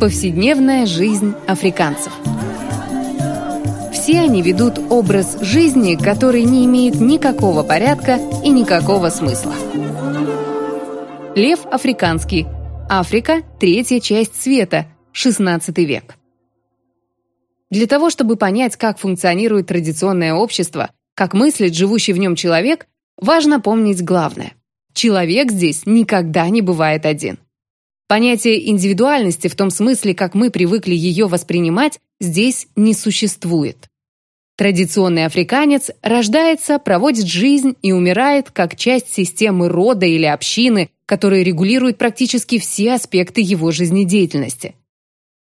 Повседневная жизнь африканцев. Все они ведут образ жизни, который не имеет никакого порядка и никакого смысла. Лев африканский. Африка – третья часть света, XVI век. Для того, чтобы понять, как функционирует традиционное общество, как мыслит живущий в нем человек, важно помнить главное. Человек здесь никогда не бывает один. Понятие индивидуальности в том смысле, как мы привыкли ее воспринимать, здесь не существует. Традиционный африканец рождается, проводит жизнь и умирает как часть системы рода или общины, которая регулирует практически все аспекты его жизнедеятельности.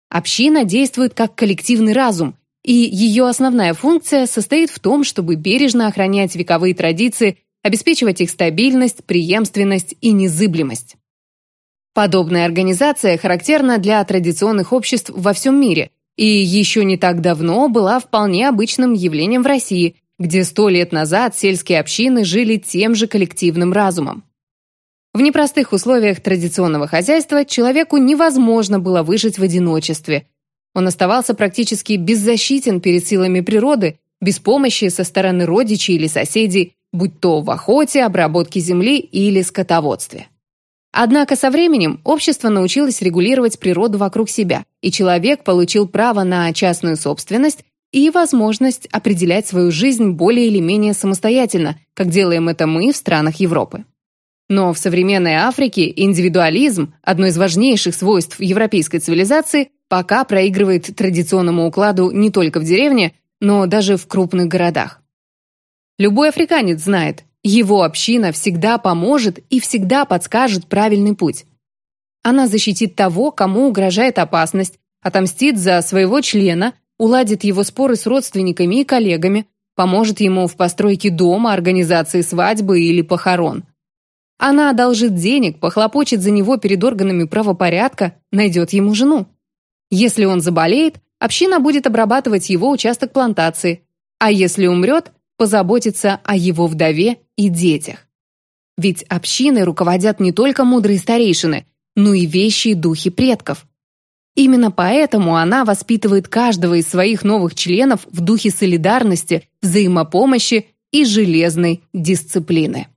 Община действует как коллективный разум, и ее основная функция состоит в том, чтобы бережно охранять вековые традиции, обеспечивать их стабильность, преемственность и незыблемость. Подобная организация характерна для традиционных обществ во всем мире и еще не так давно была вполне обычным явлением в России, где сто лет назад сельские общины жили тем же коллективным разумом. В непростых условиях традиционного хозяйства человеку невозможно было выжить в одиночестве. Он оставался практически беззащитен перед силами природы, без помощи со стороны родичей или соседей, будь то в охоте, обработке земли или скотоводстве. Однако со временем общество научилось регулировать природу вокруг себя, и человек получил право на частную собственность и возможность определять свою жизнь более или менее самостоятельно, как делаем это мы в странах Европы. Но в современной Африке индивидуализм, одно из важнейших свойств европейской цивилизации, пока проигрывает традиционному укладу не только в деревне, но даже в крупных городах. Любой африканец знает, его община всегда поможет и всегда подскажет правильный путь. Она защитит того, кому угрожает опасность, отомстит за своего члена, уладит его споры с родственниками и коллегами, поможет ему в постройке дома, организации свадьбы или похорон. Она одолжит денег, похлопочет за него перед органами правопорядка, найдет ему жену. Если он заболеет, община будет обрабатывать его участок плантации, а если умрет, позаботиться о его вдове и детях. Ведь общиной руководят не только мудрые старейшины, но и вещие духи предков. Именно поэтому она воспитывает каждого из своих новых членов в духе солидарности, взаимопомощи и железной дисциплины.